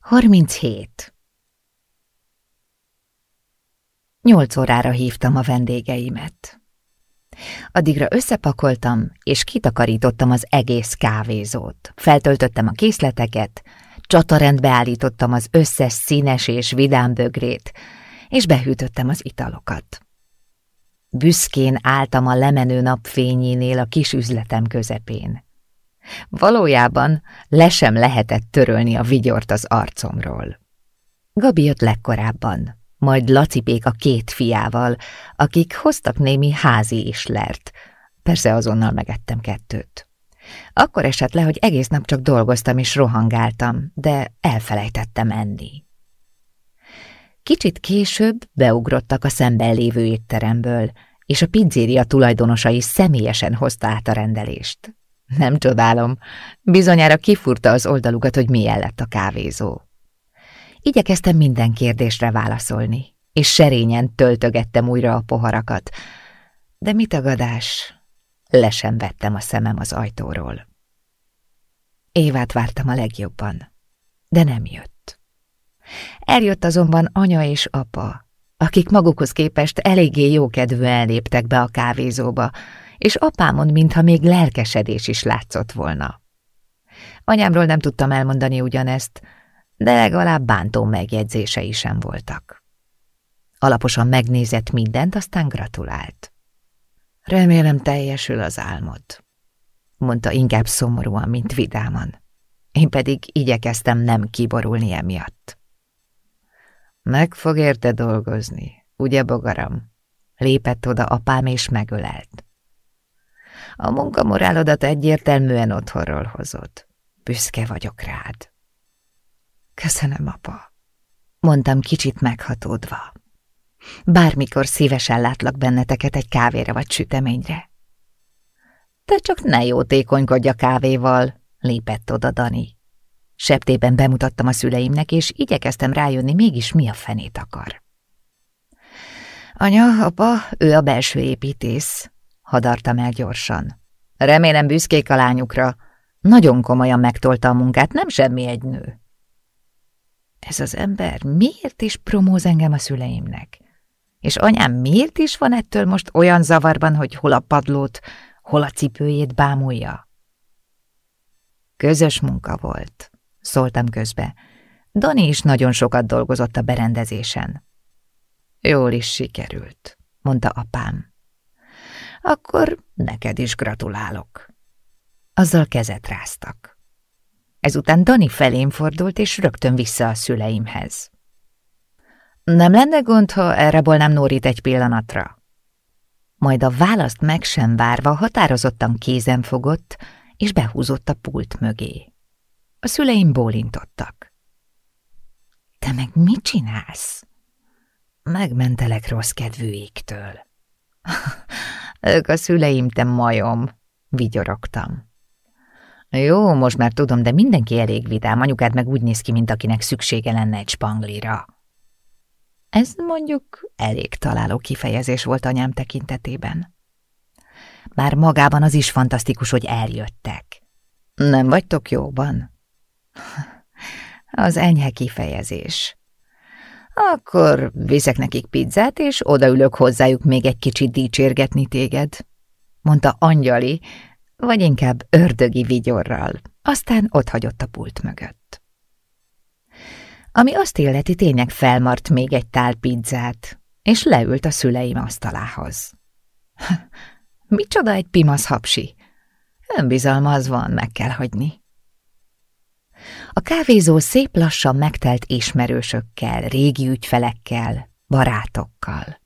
37. Nyolc órára hívtam a vendégeimet. Addigra összepakoltam, és kitakarítottam az egész kávézót. Feltöltöttem a készleteket, csatarendbe állítottam az összes színes és vidám bögrét, és behűtöttem az italokat. Büszkén álltam a lemenő napfényénél a kis üzletem közepén. Valójában le sem lehetett törölni a vigyort az arcomról. Gabi jött legkorábban, majd Lacipék a két fiával, akik hoztak némi házi islert. Persze azonnal megettem kettőt. Akkor esett le, hogy egész nap csak dolgoztam és rohangáltam, de elfelejtettem enni. Kicsit később beugrottak a szemben lévő étteremből, és a pizzéria tulajdonosai személyesen hozta át a rendelést. Nem csodálom, bizonyára kifurta az oldalukat, hogy milyen lett a kávézó. Igyekeztem minden kérdésre válaszolni, és serényen töltögettem újra a poharakat, de mit tagadás, le sem vettem a szemem az ajtóról. Évát vártam a legjobban, de nem jött. Eljött azonban anya és apa, akik magukhoz képest eléggé jókedvűen léptek be a kávézóba, és apámon mintha még lelkesedés is látszott volna. Anyámról nem tudtam elmondani ugyanezt, de legalább bántó megjegyzései sem voltak. Alaposan megnézett mindent, aztán gratulált. Remélem teljesül az álmod, mondta inkább szomorúan, mint vidáman. Én pedig igyekeztem nem kiborulni emiatt. Meg fog érte dolgozni, ugye, bogaram? Lépett oda apám és megölelt. A munkamorálodat egyértelműen otthonról hozod. Büszke vagyok rád. Köszönöm, apa, mondtam kicsit meghatódva. Bármikor szívesen látlak benneteket egy kávéra vagy süteményre. Te csak ne jótékonykodj a kávéval, lépett oda Dani. Septében bemutattam a szüleimnek, és igyekeztem rájönni, mégis mi a fenét akar. Anya, apa, ő a belső építész, hadartam el gyorsan. Remélem büszkék a lányukra. Nagyon komolyan megtolta a munkát, nem semmi egy nő. Ez az ember miért is promóz engem a szüleimnek? És anyám miért is van ettől most olyan zavarban, hogy hol a padlót, hol a cipőjét bámulja? Közös munka volt, szóltam közbe. Dani is nagyon sokat dolgozott a berendezésen. Jól is sikerült, mondta apám. Akkor neked is gratulálok. Azzal kezet ráztak. Ezután Dani felém fordult, és rögtön vissza a szüleimhez. Nem lenne gond, ha elrabolnám Nórit egy pillanatra? Majd a választ meg sem várva határozottan kézen fogott, és behúzott a pult mögé. A szüleim bólintottak. Te meg mit csinálsz? Megmentelek rossz kedvűiktől. Ők a szüleim, te majom, vigyorogtam. Jó, most már tudom, de mindenki elég vidám, anyukád meg úgy néz ki, mint akinek szüksége lenne egy spanglira. Ez mondjuk elég találó kifejezés volt anyám tekintetében. Már magában az is fantasztikus, hogy eljöttek. Nem vagytok jóban? Az enyhe kifejezés. Akkor viszek nekik pizzát, és odaülök hozzájuk még egy kicsit dicsérgetni téged, mondta angyali, vagy inkább ördögi vigyorral, aztán otthagyott a pult mögött. Ami azt illeti, tényleg felmart még egy tál pizzát, és leült a szüleim asztalához. Micsoda egy pimasz hapsi! Önbizalma az van, meg kell hagyni. A kávézó szép lassan megtelt ismerősökkel, régi ügyfelekkel, barátokkal.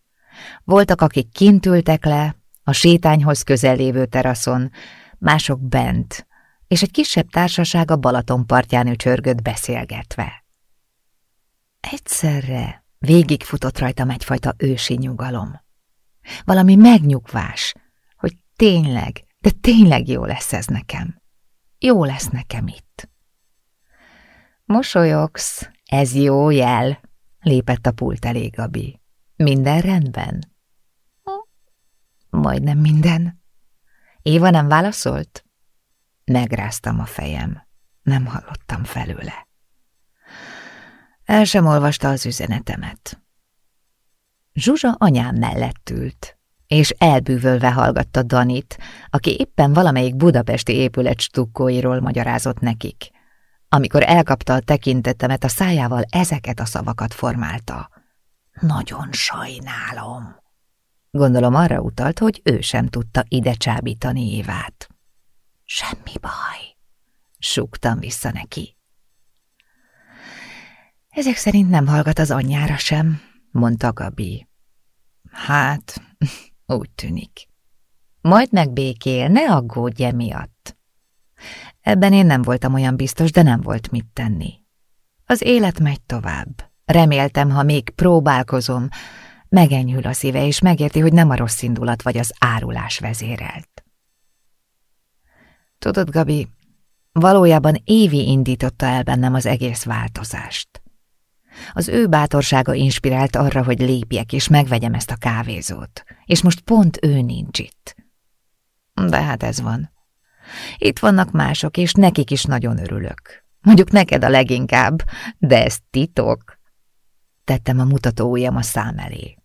Voltak, akik kint ültek le, a sétányhoz közel lévő teraszon, mások bent, és egy kisebb társaság a Balaton partján ücsörgött beszélgetve. Egyszerre végigfutott rajtam egyfajta ősi nyugalom. Valami megnyugvás, hogy tényleg, de tényleg jó lesz ez nekem. Jó lesz nekem itt. Mosolyogsz, ez jó jel, lépett a pult elé Gabi. Minden rendben? Majdnem minden. Éva nem válaszolt? Megráztam a fejem. Nem hallottam felőle. El sem olvasta az üzenetemet. Zsuzsa anyám mellett ült, és elbűvölve hallgatta Danit, aki éppen valamelyik budapesti épület stukkóiról magyarázott nekik. Amikor elkapta a tekintetemet, a szájával ezeket a szavakat formálta. Nagyon sajnálom. Gondolom arra utalt, hogy ő sem tudta ide csábítani Évát. Semmi baj, súgtam vissza neki. Ezek szerint nem hallgat az anyjára sem, mondta Gabi. Hát, úgy tűnik. Majd megbékél, ne aggódj emiatt. Ebben én nem voltam olyan biztos, de nem volt mit tenni. Az élet megy tovább. Reméltem, ha még próbálkozom, megenyhül a szíve, és megérti, hogy nem a rossz indulat vagy az árulás vezérelt. Tudod, Gabi, valójában Évi indította el bennem az egész változást. Az ő bátorsága inspirált arra, hogy lépjek és megvegyem ezt a kávézót, és most pont ő nincs itt. De hát ez van. Itt vannak mások, és nekik is nagyon örülök. Mondjuk neked a leginkább, de ez titok. Tettem a mutató a szám elé.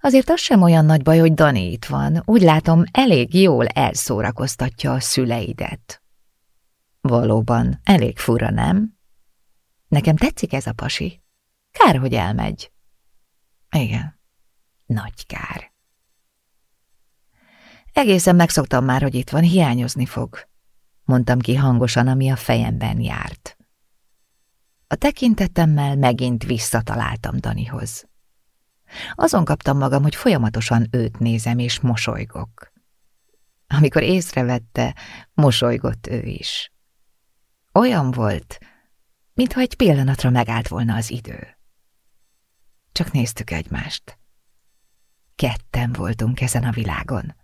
Azért az sem olyan nagy baj, hogy Dani itt van. Úgy látom, elég jól elszórakoztatja a szüleidet. Valóban, elég fura, nem? Nekem tetszik ez a pasi. Kár, hogy elmegy. Igen, nagy kár. Egészen megszoktam már, hogy itt van, hiányozni fog, mondtam ki hangosan, ami a fejemben járt. A tekintetemmel megint visszataláltam Danihoz. Azon kaptam magam, hogy folyamatosan őt nézem és mosolygok. Amikor észrevette, mosolygott ő is. Olyan volt, mintha egy pillanatra megállt volna az idő. Csak néztük egymást. Ketten voltunk ezen a világon.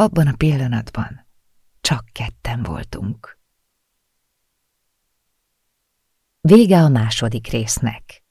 Abban a pillanatban csak ketten voltunk. Vége a második résznek.